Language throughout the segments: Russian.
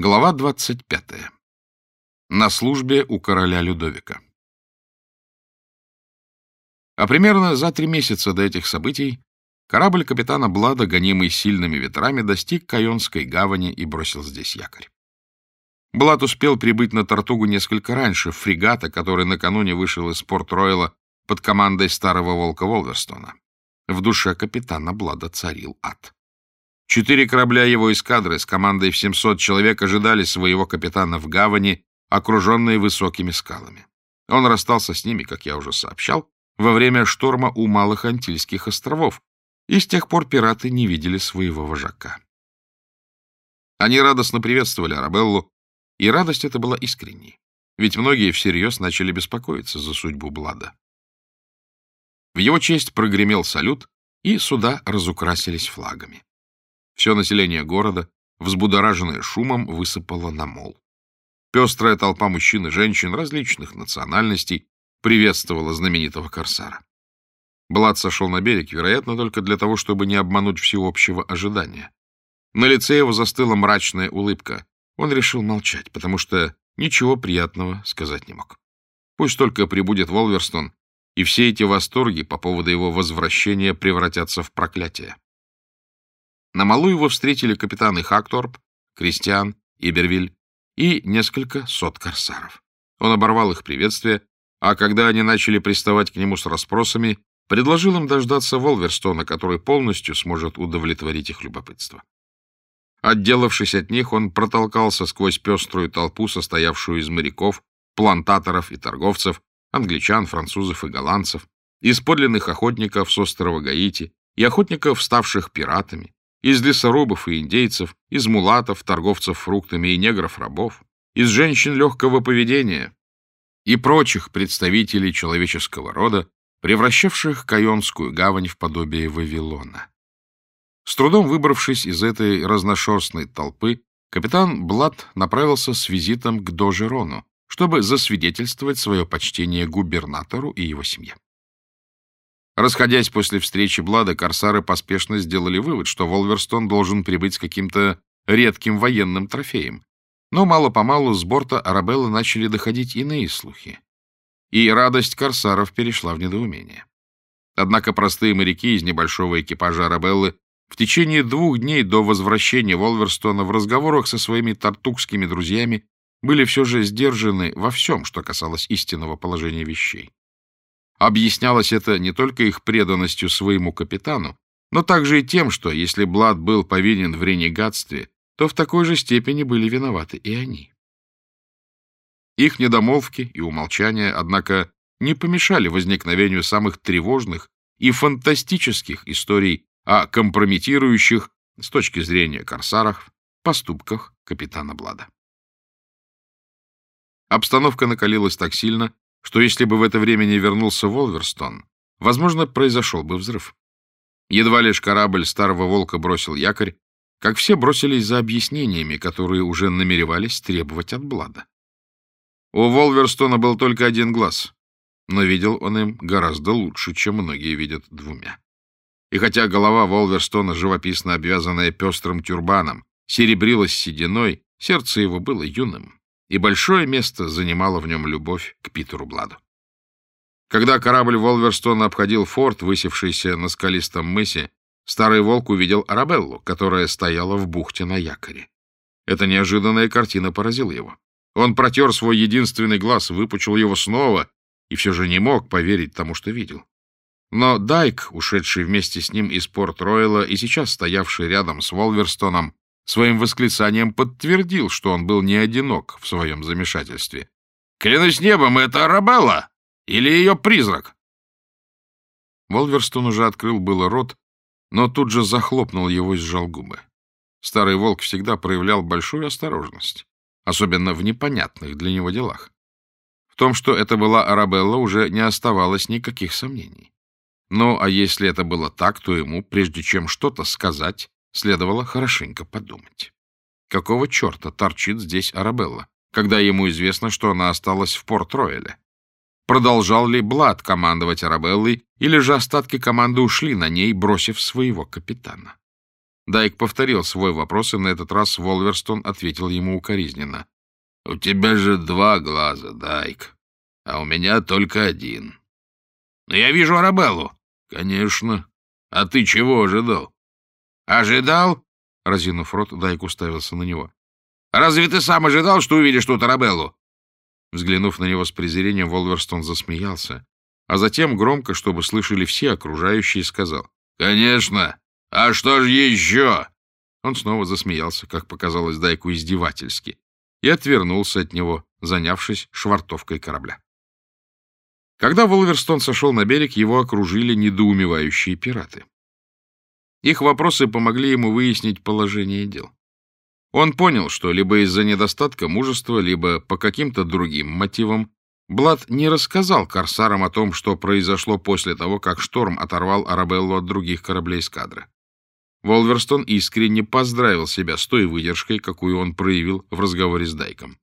Глава 25. На службе у короля Людовика. А примерно за три месяца до этих событий корабль капитана Блада, гонимый сильными ветрами, достиг Кайонской гавани и бросил здесь якорь. Блад успел прибыть на Тартугу несколько раньше, фрегата, который накануне вышел из Порт-Ройла под командой старого волка Волверстона. В душе капитана Блада царил ад. Четыре корабля его эскадры с командой в 700 человек ожидали своего капитана в гавани, окруженные высокими скалами. Он расстался с ними, как я уже сообщал, во время шторма у Малых Антильских островов, и с тех пор пираты не видели своего вожака. Они радостно приветствовали Арабеллу, и радость эта была искренней, ведь многие всерьез начали беспокоиться за судьбу Блада. В его честь прогремел салют, и суда разукрасились флагами. Все население города, взбудораженное шумом, высыпало на мол. Пестрая толпа мужчин и женщин различных национальностей приветствовала знаменитого корсара. Блад сошел на берег, вероятно, только для того, чтобы не обмануть всеобщего ожидания. На лице его застыла мрачная улыбка. Он решил молчать, потому что ничего приятного сказать не мог. Пусть только прибудет Волверстон, и все эти восторги по поводу его возвращения превратятся в проклятие. На малу его встретили капитаны Хакторп, Кристиан, Ибервиль и несколько сот корсаров. Он оборвал их приветствие, а когда они начали приставать к нему с расспросами, предложил им дождаться Волверстона, который полностью сможет удовлетворить их любопытство. Отделавшись от них, он протолкался сквозь пеструю толпу, состоявшую из моряков, плантаторов и торговцев, англичан, французов и голландцев, из подлинных охотников с острова Гаити и охотников, ставших пиратами, из лесорубов и индейцев, из мулатов, торговцев фруктами и негров-рабов, из женщин легкого поведения и прочих представителей человеческого рода, превращавших Кайонскую гавань в подобие Вавилона. С трудом выбравшись из этой разношерстной толпы, капитан Блад направился с визитом к Дожерону, чтобы засвидетельствовать свое почтение губернатору и его семье. Расходясь после встречи Блада, корсары поспешно сделали вывод, что Волверстон должен прибыть с каким-то редким военным трофеем. Но мало-помалу с борта Арабеллы начали доходить иные слухи. И радость корсаров перешла в недоумение. Однако простые моряки из небольшого экипажа Арабеллы в течение двух дней до возвращения Волверстона в разговорах со своими тартукскими друзьями были все же сдержаны во всем, что касалось истинного положения вещей. Объяснялось это не только их преданностью своему капитану, но также и тем, что если Блад был повинен в ренегатстве, то в такой же степени были виноваты и они. Их недомолвки и умолчания, однако, не помешали возникновению самых тревожных и фантастических историй о компрометирующих, с точки зрения корсаров, поступках капитана Блада. Обстановка накалилась так сильно, что если бы в это время не вернулся Волверстон, возможно, произошел бы взрыв. Едва лишь корабль Старого Волка бросил якорь, как все бросились за объяснениями, которые уже намеревались требовать от Блада. У Волверстона был только один глаз, но видел он им гораздо лучше, чем многие видят двумя. И хотя голова Волверстона, живописно обвязанная пестрым тюрбаном, серебрилась сединой, сердце его было юным и большое место занимала в нем любовь к Питеру Бладу. Когда корабль Волверстона обходил форт, высевшийся на скалистом мысе, старый волк увидел Арабеллу, которая стояла в бухте на якоре. Эта неожиданная картина поразила его. Он протер свой единственный глаз, выпучил его снова и все же не мог поверить тому, что видел. Но Дайк, ушедший вместе с ним из Порт-Ройла и сейчас стоявший рядом с Волверстоном, своим восклицанием подтвердил, что он был не одинок в своем замешательстве. «Клянусь небом, это Арабелла! Или ее призрак?» Волверстон уже открыл было рот, но тут же захлопнул его и сжал губы. Старый волк всегда проявлял большую осторожность, особенно в непонятных для него делах. В том, что это была Арабелла, уже не оставалось никаких сомнений. Ну, а если это было так, то ему, прежде чем что-то сказать, Следовало хорошенько подумать. Какого черта торчит здесь Арабелла, когда ему известно, что она осталась в Порт-Ройле? Продолжал ли Блад командовать Арабеллой, или же остатки команды ушли на ней, бросив своего капитана? Дайк повторил свой вопрос, и на этот раз Волверстон ответил ему укоризненно. — У тебя же два глаза, Дайк, а у меня только один. — я вижу Арабеллу. — Конечно. А ты чего ожидал? — Ожидал? — разинув рот, Дайк уставился на него. — Разве ты сам ожидал, что увидишь тут Арабеллу? Взглянув на него с презрением, Волверстон засмеялся, а затем громко, чтобы слышали все окружающие, сказал. — Конечно. А что же еще? Он снова засмеялся, как показалось Дайку издевательски, и отвернулся от него, занявшись швартовкой корабля. Когда Волверстон сошел на берег, его окружили недоумевающие пираты. Их вопросы помогли ему выяснить положение дел. Он понял, что либо из-за недостатка мужества, либо по каким-то другим мотивам Блад не рассказал корсарам о том, что произошло после того, как шторм оторвал Арабеллу от других кораблей эскадры. Волверстон искренне поздравил себя с той выдержкой, какую он проявил в разговоре с Дайком.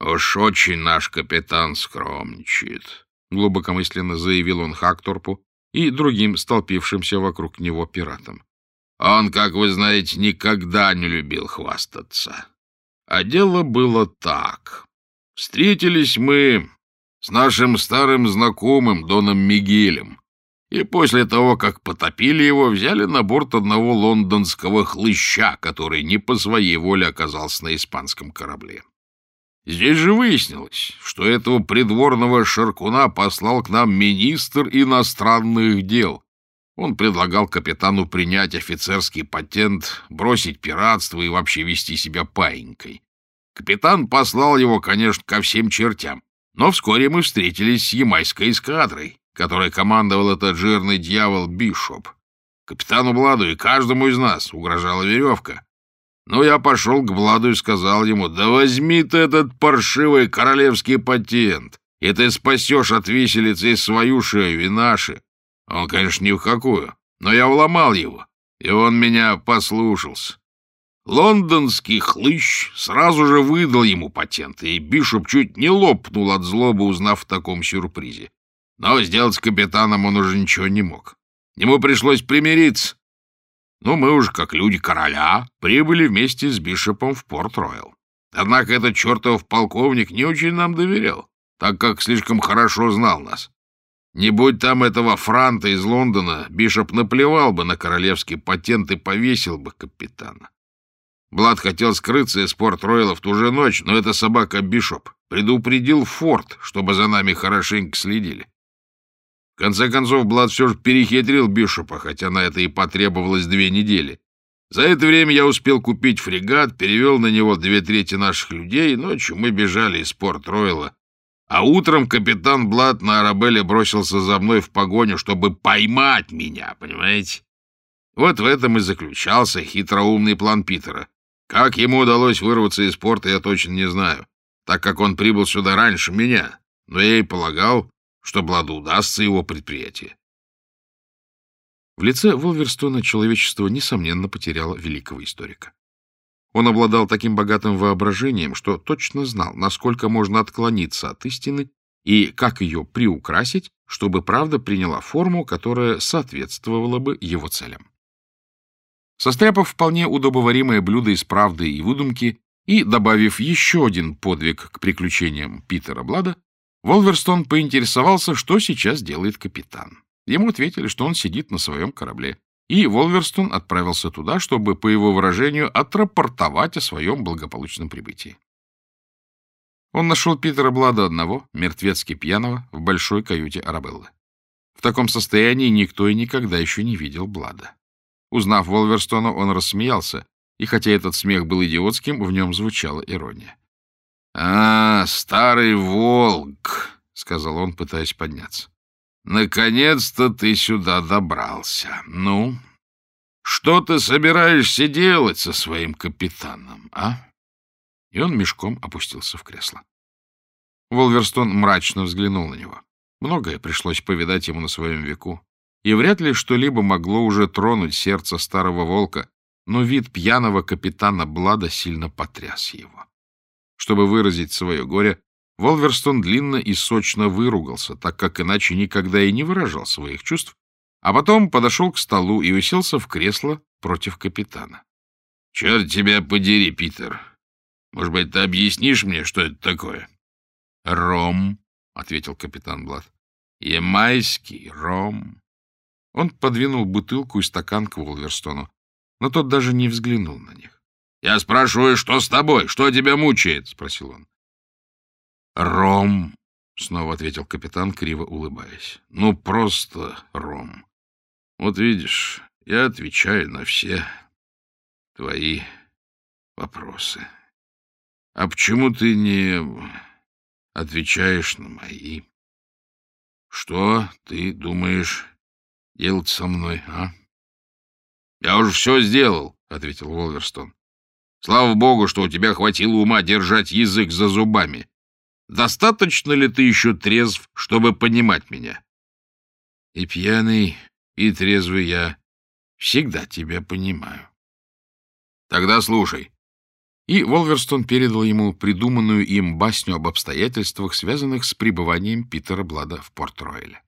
«Уж очень наш капитан скромничает», — глубокомысленно заявил он Хакторпу и другим столпившимся вокруг него пиратам. «Он, как вы знаете, никогда не любил хвастаться. А дело было так. Встретились мы с нашим старым знакомым Доном Мигелем, и после того, как потопили его, взяли на борт одного лондонского хлыща, который не по своей воле оказался на испанском корабле. Здесь же выяснилось, что этого придворного шаркуна послал к нам министр иностранных дел. Он предлагал капитану принять офицерский патент, бросить пиратство и вообще вести себя паинькой. Капитан послал его, конечно, ко всем чертям, но вскоре мы встретились с ямайской эскадрой, которой командовал этот жирный дьявол Бишоп. Капитану Бладу и каждому из нас угрожала веревка. Но я пошел к Бладу и сказал ему, да возьми ты этот паршивый королевский патент, и ты спасешь от виселицы свою шею, и наши. Он, конечно, ни в какую, но я уломал его, и он меня послушался. Лондонский хлыщ сразу же выдал ему патент, и Бишоп чуть не лопнул от злобы, узнав в таком сюрпризе. Но сделать с капитаном он уже ничего не мог. Ему пришлось примириться. Ну, мы уж, как люди короля, прибыли вместе с Бишопом в Порт-Роyal. Однако этот чертов полковник не очень нам доверял, так как слишком хорошо знал нас. Не будь там этого франта из Лондона, Бишоп наплевал бы на королевский патент и повесил бы капитана. Блад хотел скрыться из Порт-Ройла в ту же ночь, но эта собака Бишоп предупредил Форд, чтобы за нами хорошенько следили. В конце концов, Блад все же перехитрил Бишопа, хотя на это и потребовалось две недели. За это время я успел купить фрегат, перевел на него две трети наших людей, ночью мы бежали из Порт-Ройла. А утром капитан Блад на Арабелле бросился за мной в погоню, чтобы поймать меня, понимаете? Вот в этом и заключался хитроумный план Питера. Как ему удалось вырваться из порта, я точно не знаю, так как он прибыл сюда раньше меня. Но я и полагал, что Бладу удастся его предприятие. В лице Волверстона человечество, несомненно, потеряло великого историка. Он обладал таким богатым воображением, что точно знал, насколько можно отклониться от истины и как ее приукрасить, чтобы правда приняла форму, которая соответствовала бы его целям. Состряпав вполне удобоваримое блюдо из правды и выдумки и добавив еще один подвиг к приключениям Питера Блада, Волверстон поинтересовался, что сейчас делает капитан. Ему ответили, что он сидит на своем корабле, и Волверстон отправился туда, чтобы, по его выражению, отрапортовать о своем благополучном прибытии. Он нашел Питера Блада одного, мертвецки пьяного, в большой каюте Арабеллы. В таком состоянии никто и никогда еще не видел Блада. Узнав Волверстона, он рассмеялся, и хотя этот смех был идиотским, в нем звучала ирония. — А, старый волк, — сказал он, пытаясь подняться. — Наконец-то ты сюда добрался. Ну, что ты собираешься делать со своим капитаном, а? И он мешком опустился в кресло. Волверстон мрачно взглянул на него. Многое пришлось повидать ему на своем веку и вряд ли что-либо могло уже тронуть сердце старого волка, но вид пьяного капитана Блада сильно потряс его. Чтобы выразить свое горе, Волверстон длинно и сочно выругался, так как иначе никогда и не выражал своих чувств, а потом подошел к столу и уселся в кресло, против капитана. — Черт тебя подери, Питер. Может быть, ты объяснишь мне, что это такое? — Ром, — ответил капитан Блад. — Ямайский ром. Он подвинул бутылку и стакан к Волверстону, но тот даже не взглянул на них. — Я спрашиваю, что с тобой? Что тебя мучает? — спросил он. — Ром, — снова ответил капитан, криво улыбаясь. — Ну, просто ром. Вот видишь, я отвечаю на все твои вопросы. А почему ты не отвечаешь на мои? Что ты думаешь делать со мной, а? — Я уже все сделал, — ответил Волверстон. — Слава богу, что у тебя хватило ума держать язык за зубами. Достаточно ли ты еще трезв, чтобы понимать меня? — И пьяный, и трезвый я всегда тебя понимаю. — Тогда слушай. И Волверстон передал ему придуманную им басню об обстоятельствах, связанных с пребыванием Питера Блада в Порт-Ройле.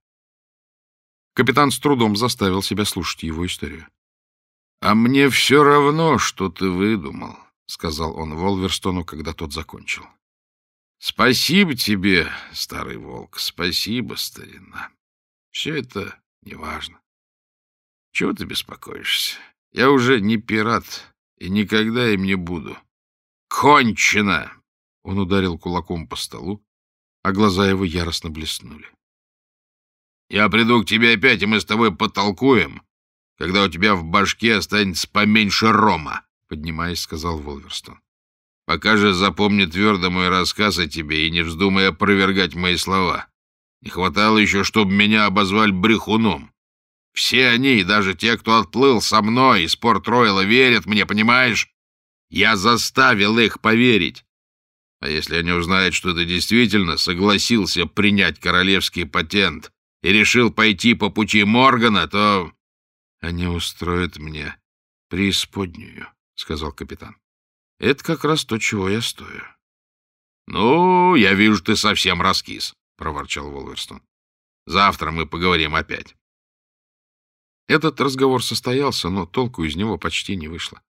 Капитан с трудом заставил себя слушать его историю. — А мне все равно, что ты выдумал, — сказал он Волверстону, когда тот закончил. — Спасибо тебе, старый волк, спасибо, старина. Все это неважно. Чего ты беспокоишься? Я уже не пират и никогда им не буду. Кончено! Он ударил кулаком по столу, а глаза его яростно блеснули. Я приду к тебе опять, и мы с тобой потолкуем, когда у тебя в башке останется поменьше рома, — поднимаясь, сказал Волверстон. Пока же запомни твердо мой рассказ о тебе и не вздумай опровергать мои слова. Не хватало еще, чтобы меня обозвали брехуном. Все они, даже те, кто отплыл со мной из Порт-Ройла, верят мне, понимаешь? Я заставил их поверить. А если они узнают, что ты действительно согласился принять королевский патент и решил пойти по пути Моргана, то они устроят мне преисподнюю, — сказал капитан. — Это как раз то, чего я стою. — Ну, я вижу, ты совсем раскис, — проворчал Волверстон. — Завтра мы поговорим опять. Этот разговор состоялся, но толку из него почти не вышло.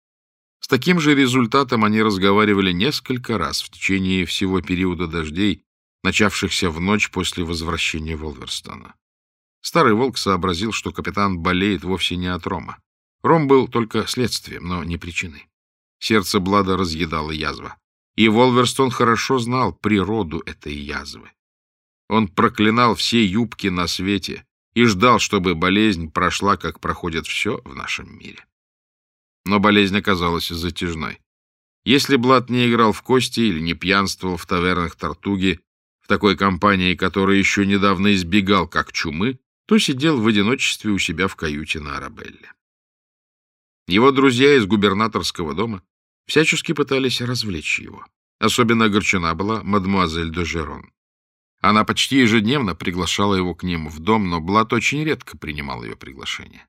С таким же результатом они разговаривали несколько раз в течение всего периода дождей, начавшихся в ночь после возвращения Волверстона. Старый волк сообразил, что капитан болеет вовсе не от рома. Ром был только следствием, но не причиной. Сердце Блада разъедало язва. И Волверстон хорошо знал природу этой язвы. Он проклинал все юбки на свете и ждал, чтобы болезнь прошла, как проходит все в нашем мире. Но болезнь оказалась затяжной. Если Блад не играл в кости или не пьянствовал в тавернах Тартуги, в такой компании, которая еще недавно избегал как чумы, то сидел в одиночестве у себя в каюте на Арабелле. Его друзья из губернаторского дома всячески пытались развлечь его. Особенно огорчена была мадемуазель де Жерон. Она почти ежедневно приглашала его к ним в дом, но Блат очень редко принимал ее приглашение.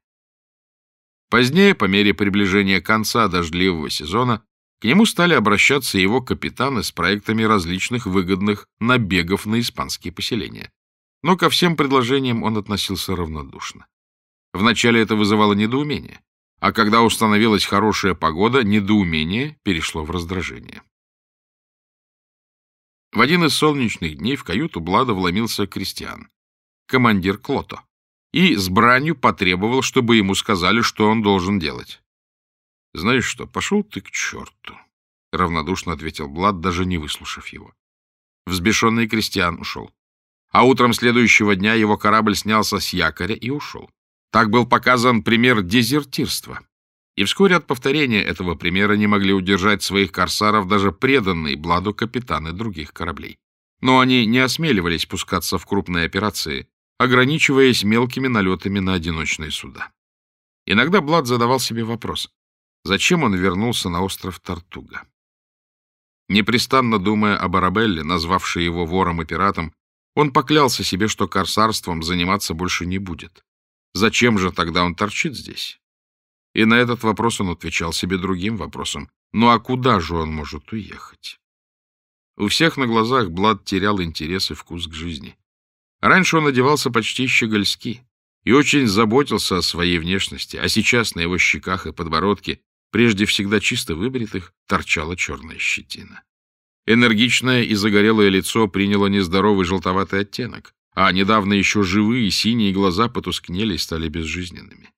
Позднее, по мере приближения конца дождливого сезона, к нему стали обращаться его капитаны с проектами различных выгодных набегов на испанские поселения но ко всем предложениям он относился равнодушно. Вначале это вызывало недоумение, а когда установилась хорошая погода, недоумение перешло в раздражение. В один из солнечных дней в каюту Блада вломился Кристиан, командир Клото, и с бранью потребовал, чтобы ему сказали, что он должен делать. — Знаешь что, пошел ты к черту, — равнодушно ответил Блад, даже не выслушав его. Взбешенный Кристиан ушел а утром следующего дня его корабль снялся с якоря и ушел. Так был показан пример дезертирства. И вскоре от повторения этого примера не могли удержать своих корсаров даже преданные Бладу капитаны других кораблей. Но они не осмеливались пускаться в крупные операции, ограничиваясь мелкими налетами на одиночные суда. Иногда Блад задавал себе вопрос, зачем он вернулся на остров Тартуга. Непрестанно думая об Арабелле, назвавшей его вором и пиратом, он поклялся себе, что корсарством заниматься больше не будет. Зачем же тогда он торчит здесь? И на этот вопрос он отвечал себе другим вопросом. Ну а куда же он может уехать? У всех на глазах Блад терял интерес и вкус к жизни. Раньше он одевался почти щегольски. и очень заботился о своей внешности, а сейчас на его щеках и подбородке, прежде всегда чисто выбритых, торчала черная щетина. Энергичное и загорелое лицо приняло нездоровый желтоватый оттенок, а недавно еще живые синие глаза потускнели и стали безжизненными.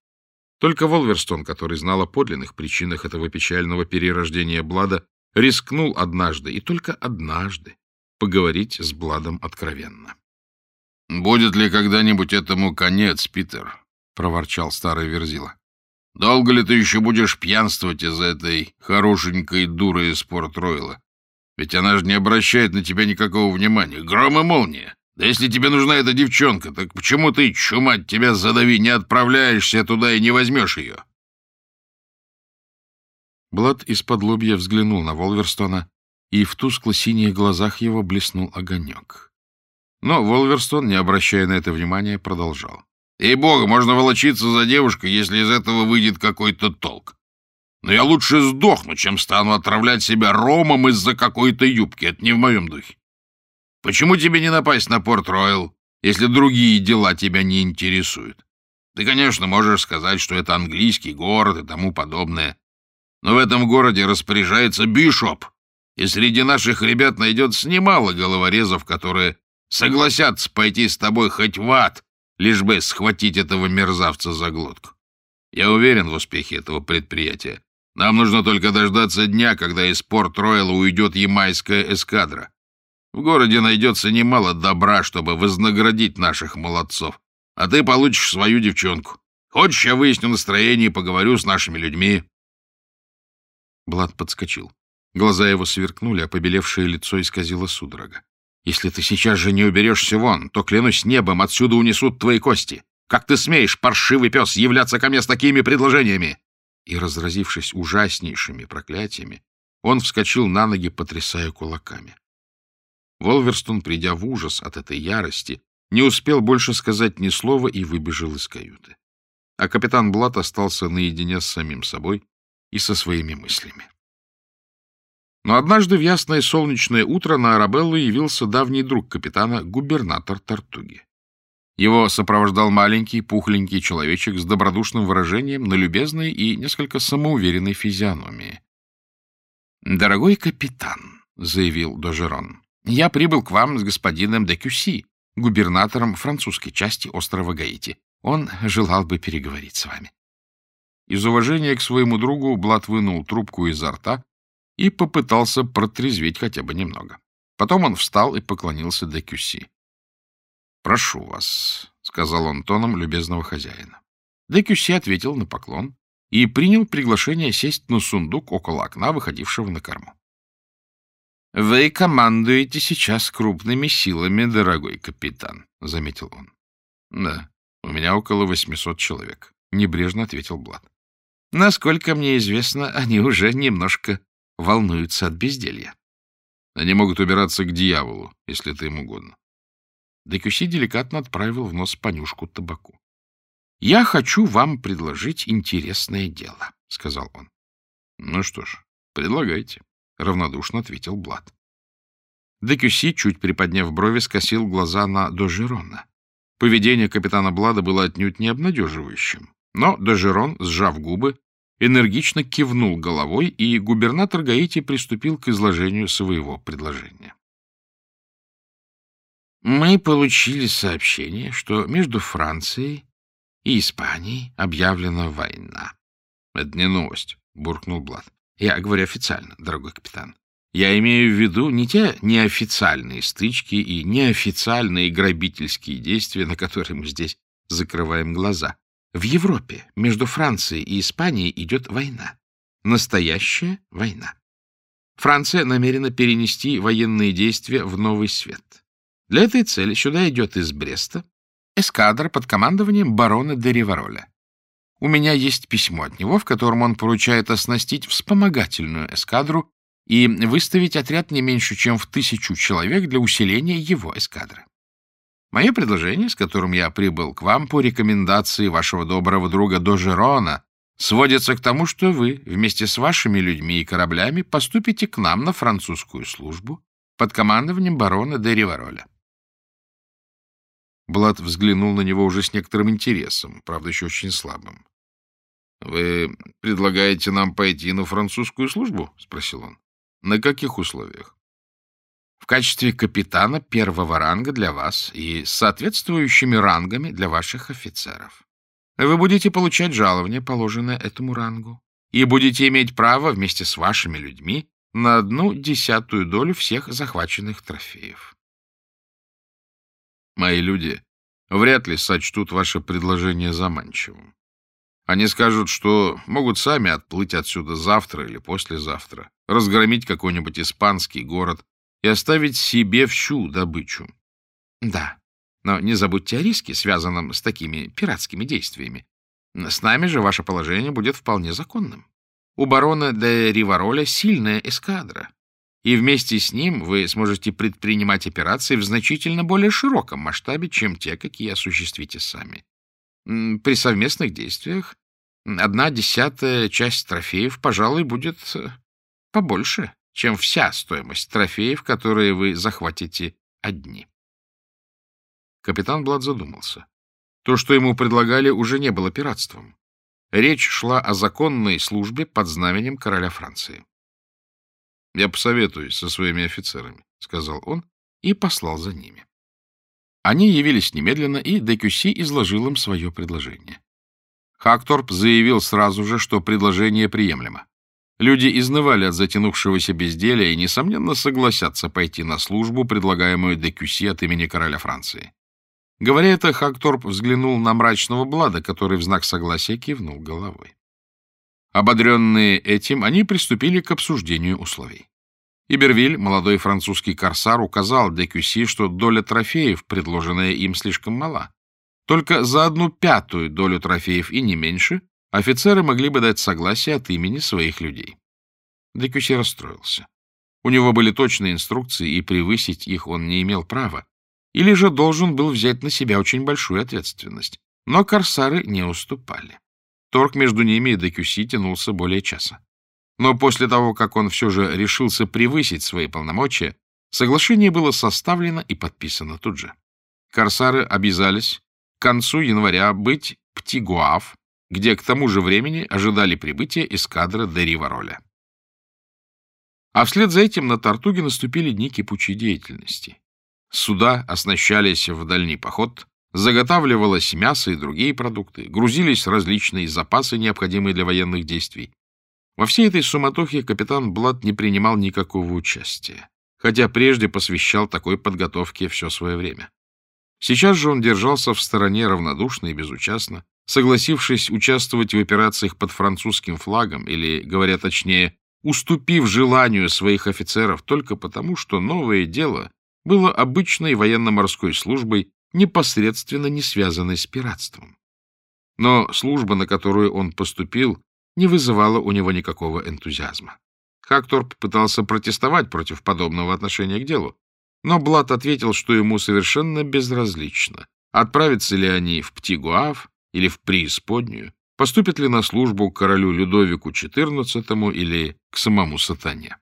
Только Волверстон, который знал о подлинных причинах этого печального перерождения Блада, рискнул однажды, и только однажды, поговорить с Бладом откровенно. — Будет ли когда-нибудь этому конец, Питер? — проворчал старый Верзила. — Долго ли ты еще будешь пьянствовать из-за этой хорошенькой дуры из Порт-Ройла? Ведь она же не обращает на тебя никакого внимания. Гром и молния. Да если тебе нужна эта девчонка, так почему ты, чумать тебя задави, не отправляешься туда и не возьмешь ее? Блад из-под лобья взглянул на Волверстона, и в тускло-синих глазах его блеснул огонек. Но Волверстон, не обращая на это внимания, продолжал. «Ей бога, можно волочиться за девушкой, если из этого выйдет какой-то толк. Но я лучше сдохну, чем стану отравлять себя ромом из-за какой-то юбки. Это не в моем духе. Почему тебе не напасть на Порт-Ройл, если другие дела тебя не интересуют? Ты, конечно, можешь сказать, что это английский город и тому подобное. Но в этом городе распоряжается Бишоп, и среди наших ребят найдется немало головорезов, которые согласятся пойти с тобой хоть в ад, лишь бы схватить этого мерзавца за глотку. Я уверен в успехе этого предприятия. Нам нужно только дождаться дня, когда из Порт-Ройла уйдет ямайская эскадра. В городе найдется немало добра, чтобы вознаградить наших молодцов. А ты получишь свою девчонку. Хочешь, я выясню настроение и поговорю с нашими людьми?» Блад подскочил. Глаза его сверкнули, а побелевшее лицо исказило судорога. «Если ты сейчас же не уберешься вон, то, клянусь небом, отсюда унесут твои кости. Как ты смеешь, паршивый пес, являться ко мне с такими предложениями?» И, разразившись ужаснейшими проклятиями, он вскочил на ноги, потрясая кулаками. Волверстон, придя в ужас от этой ярости, не успел больше сказать ни слова и выбежал из каюты. А капитан Блат остался наедине с самим собой и со своими мыслями. Но однажды в ясное солнечное утро на Арабеллу явился давний друг капитана, губернатор Тартуги. Его сопровождал маленький, пухленький человечек с добродушным выражением на любезной и несколько самоуверенной физиономии. «Дорогой капитан», — заявил Дожерон, я прибыл к вам с господином де Кюси, губернатором французской части острова Гаити. Он желал бы переговорить с вами. Из уважения к своему другу Блат вынул трубку изо рта и попытался протрезветь хотя бы немного. Потом он встал и поклонился де Кюси. — Прошу вас, — сказал он тоном любезного хозяина. Де Кюси ответил на поклон и принял приглашение сесть на сундук около окна, выходившего на корму. — Вы командуете сейчас крупными силами, дорогой капитан, — заметил он. — Да, у меня около восьмисот человек, — небрежно ответил Блад. — Насколько мне известно, они уже немножко волнуются от безделья. Они могут убираться к дьяволу, если это им угодно. Декюси деликатно отправил в нос понюшку табаку. — Я хочу вам предложить интересное дело, — сказал он. — Ну что ж, предлагайте. — равнодушно ответил Блад. Декюси, чуть приподняв брови, скосил глаза на Дожерона. Поведение капитана Блада было отнюдь не обнадеживающим. Но Дожерон, сжав губы, энергично кивнул головой, и губернатор Гаити приступил к изложению своего предложения. Мы получили сообщение, что между Францией и Испанией объявлена война. — Это не новость, — буркнул Блад. Я говорю официально, дорогой капитан. Я имею в виду не те неофициальные стычки и неофициальные грабительские действия, на которые мы здесь закрываем глаза. В Европе между Францией и Испанией идет война. Настоящая война. Франция намерена перенести военные действия в новый свет. Для этой цели сюда идет из Бреста эскадра под командованием барона де Ривароля. У меня есть письмо от него, в котором он поручает оснастить вспомогательную эскадру и выставить отряд не меньше, чем в тысячу человек для усиления его эскадры. Мое предложение, с которым я прибыл к вам по рекомендации вашего доброго друга Дожерона, сводится к тому, что вы вместе с вашими людьми и кораблями поступите к нам на французскую службу под командованием барона де Ривароля. Блад взглянул на него уже с некоторым интересом, правда, еще очень слабым. — Вы предлагаете нам пойти на французскую службу? — спросил он. — На каких условиях? — В качестве капитана первого ранга для вас и с соответствующими рангами для ваших офицеров. Вы будете получать жалование, положенное этому рангу, и будете иметь право вместе с вашими людьми на одну десятую долю всех захваченных трофеев. Мои люди вряд ли сочтут ваше предложение заманчивым. Они скажут, что могут сами отплыть отсюда завтра или послезавтра, разгромить какой-нибудь испанский город и оставить себе всю добычу. Да, но не забудьте о риске, связанном с такими пиратскими действиями. С нами же ваше положение будет вполне законным. У барона де Ривароля сильная эскадра, и вместе с ним вы сможете предпринимать операции в значительно более широком масштабе, чем те, какие осуществите сами. При совместных действиях одна десятая часть трофеев, пожалуй, будет э, побольше, чем вся стоимость трофеев, которые вы захватите одни. Капитан Блад задумался. То, что ему предлагали, уже не было пиратством. Речь шла о законной службе под знаменем короля Франции. — Я посоветуюсь со своими офицерами, — сказал он и послал за ними. Они явились немедленно, и Декюси изложил им свое предложение. Хакторп заявил сразу же, что предложение приемлемо. Люди изнывали от затянувшегося безделия и, несомненно, согласятся пойти на службу, предлагаемую Декюси от имени короля Франции. Говоря это, Хакторп взглянул на мрачного Блада, который в знак согласия кивнул головой. Ободренные этим, они приступили к обсуждению условий. Ибервиль, молодой французский корсар, указал Декюси, что доля трофеев, предложенная им, слишком мала. Только за одну пятую долю трофеев и не меньше офицеры могли бы дать согласие от имени своих людей. Декюси расстроился. У него были точные инструкции, и превысить их он не имел права, или же должен был взять на себя очень большую ответственность. Но корсары не уступали. Торг между ними и Декюси тянулся более часа. Но после того, как он все же решился превысить свои полномочия, соглашение было составлено и подписано тут же. Корсары обязались к концу января быть Птигуав, где к тому же времени ожидали прибытия эскадры де Ривароля. А вслед за этим на Тартуге наступили дни кипучей деятельности. Суда оснащались в дальний поход, Заготавливалось мясо и другие продукты, грузились различные запасы, необходимые для военных действий. Во всей этой суматохе капитан Блад не принимал никакого участия, хотя прежде посвящал такой подготовке все свое время. Сейчас же он держался в стороне равнодушно и безучастно, согласившись участвовать в операциях под французским флагом, или, говоря точнее, уступив желанию своих офицеров только потому, что новое дело было обычной военно-морской службой непосредственно не связанной с пиратством. Но служба, на которую он поступил, не вызывала у него никакого энтузиазма. Хакторп пытался протестовать против подобного отношения к делу, но Блад ответил, что ему совершенно безразлично, отправятся ли они в Птигуав или в Преисподнюю, поступят ли на службу к королю Людовику XIV или к самому сатане.